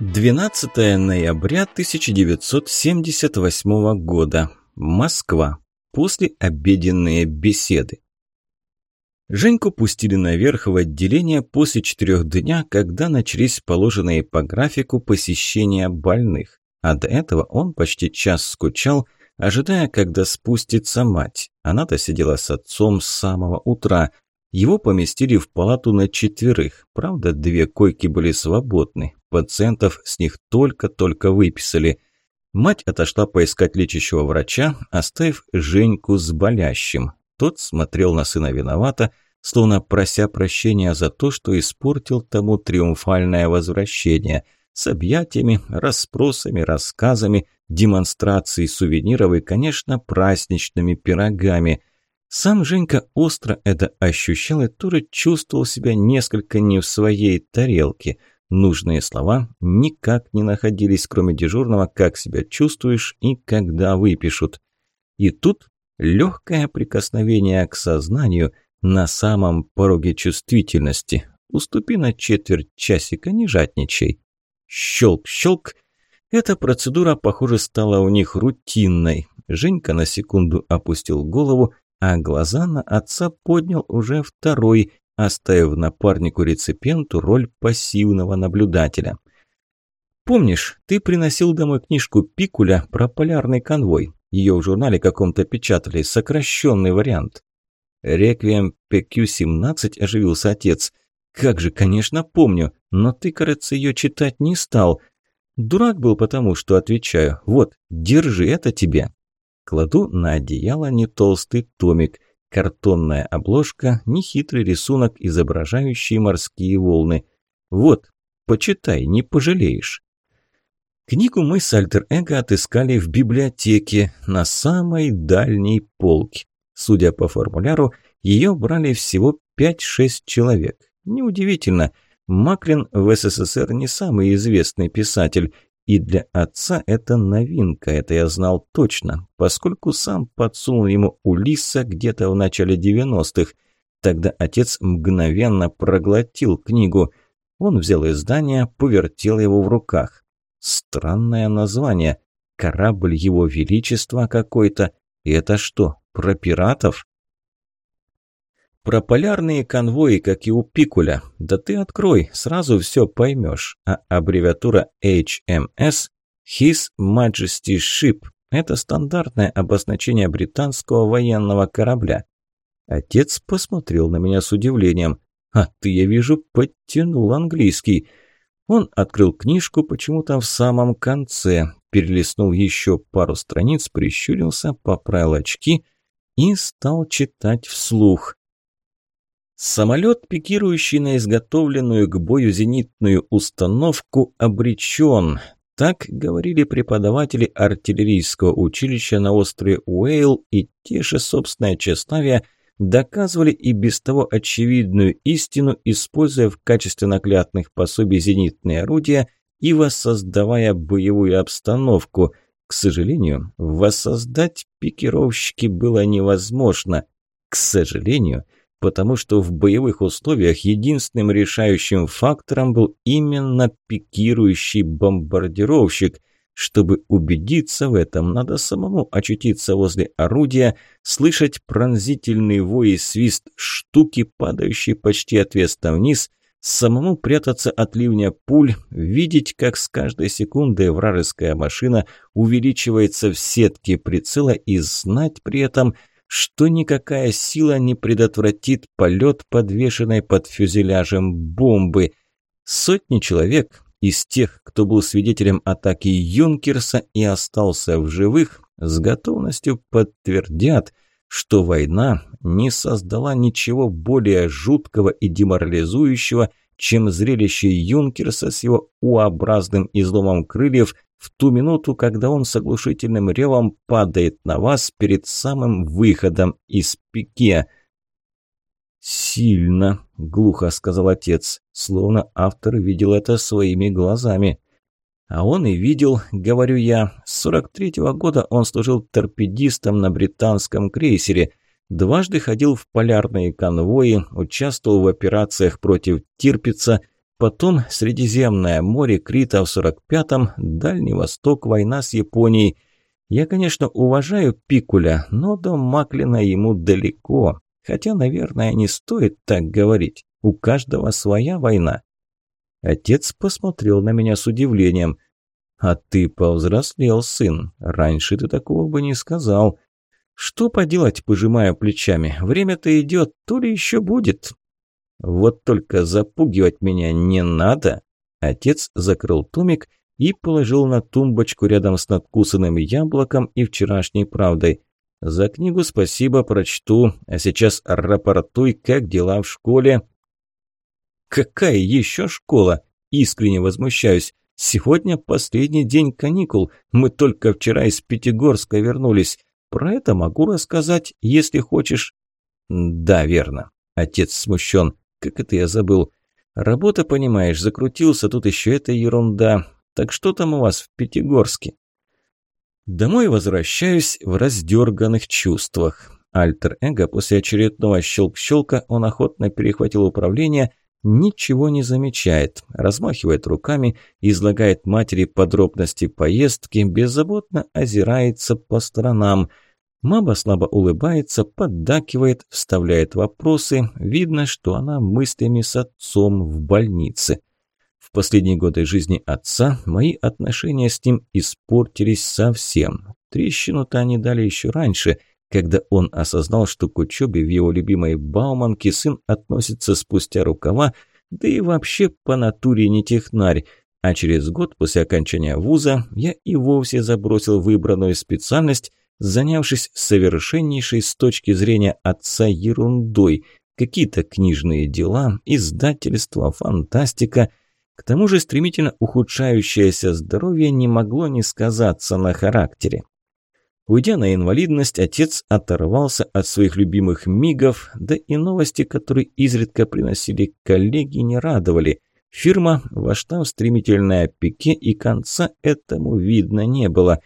12 ноября 1978 года. Москва. После обеденные беседы. Женьку пустили наверх в отделение после четырех дня, когда начались положенные по графику посещения больных. А до этого он почти час скучал, ожидая, когда спустится мать. Она-то сидела с отцом с самого утра – его поместили в палату на четверых. Правда, две койки были свободны. Пациентов с них только-только выписали. Мать отошла поискать лечащего врача, оставив Женьку с болящим. Тот смотрел на сына виновато, словно прося прощения за то, что испортил тому триумфальное возвращение. С объятиями, расспросами, рассказами, демонстрацией сувениров и, конечно, праздничными пирогами – сам Женька остро это ощущал и тоже чувствовал себя несколько не в своей тарелке. Нужные слова никак не находились, кроме дежурного «как себя чувствуешь» и «когда выпишут». И тут легкое прикосновение к сознанию на самом пороге чувствительности. Уступи на четверть часика, не жадничай. Щелк-щелк. Эта процедура, похоже, стала у них рутинной. Женька на секунду опустил голову а глаза на отца поднял уже второй, оставив напарнику-реципиенту роль пассивного наблюдателя. «Помнишь, ты приносил домой книжку Пикуля про полярный конвой? Ее в журнале каком-то печатали, сокращенный вариант». «Реквием ПК-17» оживился отец. «Как же, конечно, помню, но ты, кажется, ее читать не стал. Дурак был потому, что отвечаю. Вот, держи это тебе». Кладу на одеяло не толстый томик, картонная обложка, нехитрый рисунок, изображающий морские волны. Вот, почитай, не пожалеешь. Книгу мы с Альтер-Эго отыскали в библиотеке на самой дальней полке. Судя по формуляру, ее брали всего 5-6 человек. Неудивительно, Маклин в СССР не самый известный писатель, и для отца это новинка, это я знал точно, поскольку сам подсунул ему Улисса где-то в начале 90-х. Тогда отец мгновенно проглотил книгу. Он взял издание, повертел его в руках. Странное название. Корабль его величества какой-то. И это что, про пиратов? Про полярные конвои, как и у Пикуля. Да ты открой, сразу все поймешь. А аббревиатура HMS – His Majesty's Ship – это стандартное обозначение британского военного корабля. Отец посмотрел на меня с удивлением. «А ты, я вижу, подтянул английский». Он открыл книжку почему-то в самом конце, перелистнул еще пару страниц, прищурился, поправил очки и стал читать вслух. Самолет, пикирующий на изготовленную к бою зенитную установку, обречен. Так говорили преподаватели артиллерийского училища на острове Уэйл, и те же, собственное тщеславие, доказывали и без того очевидную истину, используя в качестве наглядных пособий зенитные орудия и воссоздавая боевую обстановку. К сожалению, воссоздать пикировщики было невозможно. К сожалению, потому что в боевых условиях единственным решающим фактором был именно пикирующий бомбардировщик. Чтобы убедиться в этом, надо самому очутиться возле орудия, слышать пронзительный вой и свист штуки, падающей почти отвесно вниз, самому прятаться от ливня пуль, видеть, как с каждой секундой вражеская машина увеличивается в сетке прицела и знать при этом – что никакая сила не предотвратит полет подвешенной под фюзеляжем бомбы. Сотни человек из тех, кто был свидетелем атаки Юнкерса и остался в живых, с готовностью подтвердят, что война не создала ничего более жуткого и деморализующего, чем зрелище Юнкерса с его У-образным изломом крыльев в ту минуту, когда он с оглушительным ревом падает на вас перед самым выходом из пике. «Сильно», – глухо сказал отец, словно автор видел это своими глазами. А он и видел, говорю я. С 43-го года он служил торпедистом на британском крейсере, дважды ходил в полярные конвои, участвовал в операциях против Тирпица – потом Средиземное море, Крита в 45-м, Дальний Восток, война с Японией. Я, конечно, уважаю Пикуля, но до Маклина ему далеко. Хотя, наверное, не стоит так говорить. У каждого своя война. Отец посмотрел на меня с удивлением. «А ты повзрослел, сын. Раньше ты такого бы не сказал. Что поделать, пожимая плечами. Время-то идет, то ли еще будет». «Вот только запугивать меня не надо». Отец закрыл томик и положил на тумбочку рядом с надкусанным яблоком и вчерашней правдой. «За книгу спасибо, прочту, а сейчас рапортуй, как дела в школе». «Какая еще школа?» – искренне возмущаюсь. «Сегодня последний день каникул. Мы только вчера из Пятигорска вернулись. Про это могу рассказать, если хочешь». «Да, верно». Отец смущен. «Как это я забыл?» «Работа, понимаешь, закрутился, тут еще эта ерунда. Так что там у вас в Пятигорске?» Домой возвращаюсь в раздерганных чувствах. Альтер-эго после очередного щелк-щелка он охотно перехватил управление – ничего не замечает, размахивает руками, излагает матери подробности поездки, беззаботно озирается по сторонам. Маба слабо улыбается, поддакивает, вставляет вопросы. Видно, что она мыслями с отцом в больнице. В последние годы жизни отца мои отношения с ним испортились совсем. Трещину-то они дали еще раньше – когда он осознал, что к учебе в его любимой Бауманке сын относится спустя рукава, да и вообще по натуре не технарь. А через год после окончания вуза я и вовсе забросил выбранную специальность, занявшись совершеннейшей с точки зрения отца ерундой. Какие-то книжные дела, издательства, фантастика. К тому же стремительно ухудшающееся здоровье не могло не сказаться на характере. Уйдя на инвалидность, отец оторвался от своих любимых мигов, да и новости, которые изредка приносили коллеги, не радовали. Фирма вошла в стремительное пике, и конца этому видно не было.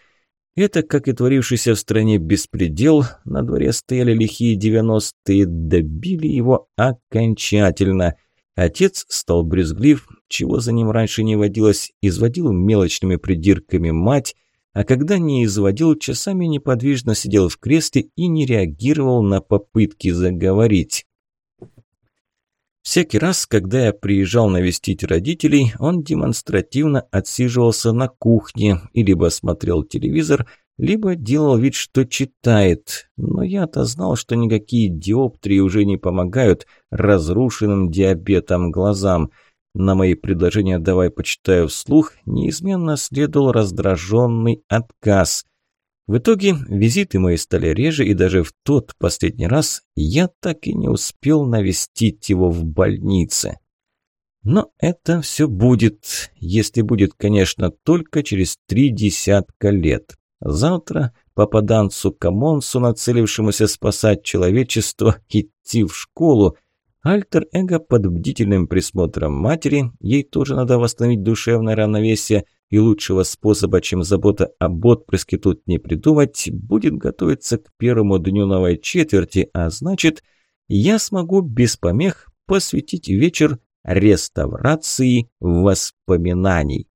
Это, как и творившийся в стране беспредел, на дворе стояли лихие девяностые, добили его окончательно. Отец стал брезглив, чего за ним раньше не водилось, изводил мелочными придирками мать, а когда не изводил, часами неподвижно сидел в кресле и не реагировал на попытки заговорить. Всякий раз, когда я приезжал навестить родителей, он демонстративно отсиживался на кухне и либо смотрел телевизор, либо делал вид, что читает. Но я-то знал, что никакие диоптрии уже не помогают разрушенным диабетом глазам – на мои предложения «давай почитаю вслух» неизменно следовал раздраженный отказ. В итоге визиты мои стали реже, и даже в тот последний раз я так и не успел навестить его в больнице. Но это все будет, если будет, конечно, только через три десятка лет. Завтра попаданцу Камонсу, нацелившемуся спасать человечество, идти в школу – Альтер-эго под бдительным присмотром матери, ей тоже надо восстановить душевное равновесие, и лучшего способа, чем забота об отпрыске тут не придумать, будет готовиться к первому дню новой четверти, а значит, я смогу без помех посвятить вечер реставрации воспоминаний.